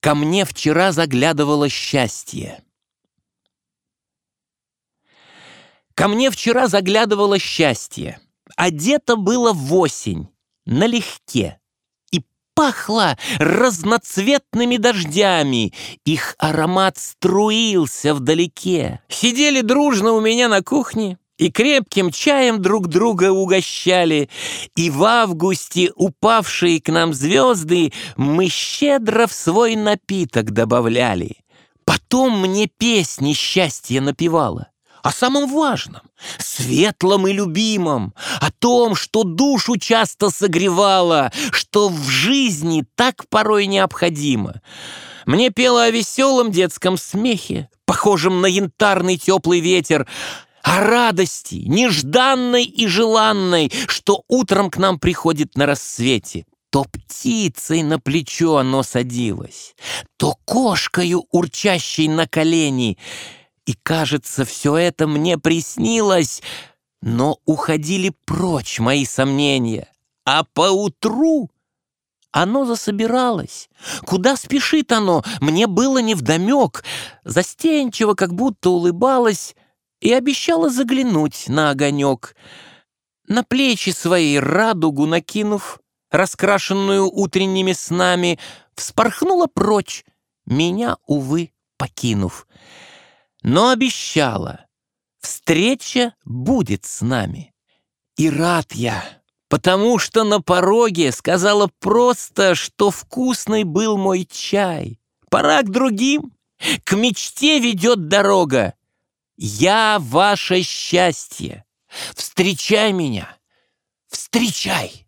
Ко мне вчера заглядывало счастье. Ко мне вчера заглядывало счастье. Одето было в осень, налегке. И пахло разноцветными дождями. Их аромат струился вдалеке. Сидели дружно у меня на кухне, и крепким чаем друг друга угощали, и в августе упавшие к нам звезды мы щедро в свой напиток добавляли. Потом мне песни счастья напевала о самом важном, светлом и любимом, о том, что душу часто согревало, что в жизни так порой необходимо. Мне пела о веселом детском смехе, похожем на янтарный теплый ветер, о радости, нежданной и желанной, что утром к нам приходит на рассвете. То птицей на плечо оно садилось, то кошкою, урчащей на колени. И, кажется, все это мне приснилось, но уходили прочь мои сомнения. А поутру оно засобиралось. Куда спешит оно, мне было невдомек. Застенчиво, как будто улыбалось, и обещала заглянуть на огонек. На плечи свои радугу накинув, раскрашенную утренними снами, вспорхнула прочь, меня, увы, покинув. Но обещала, встреча будет с нами. И рад я, потому что на пороге сказала просто, что вкусный был мой чай. Пора к другим, к мечте ведет дорога. Я ваше счастье. Встречай меня. Встречай.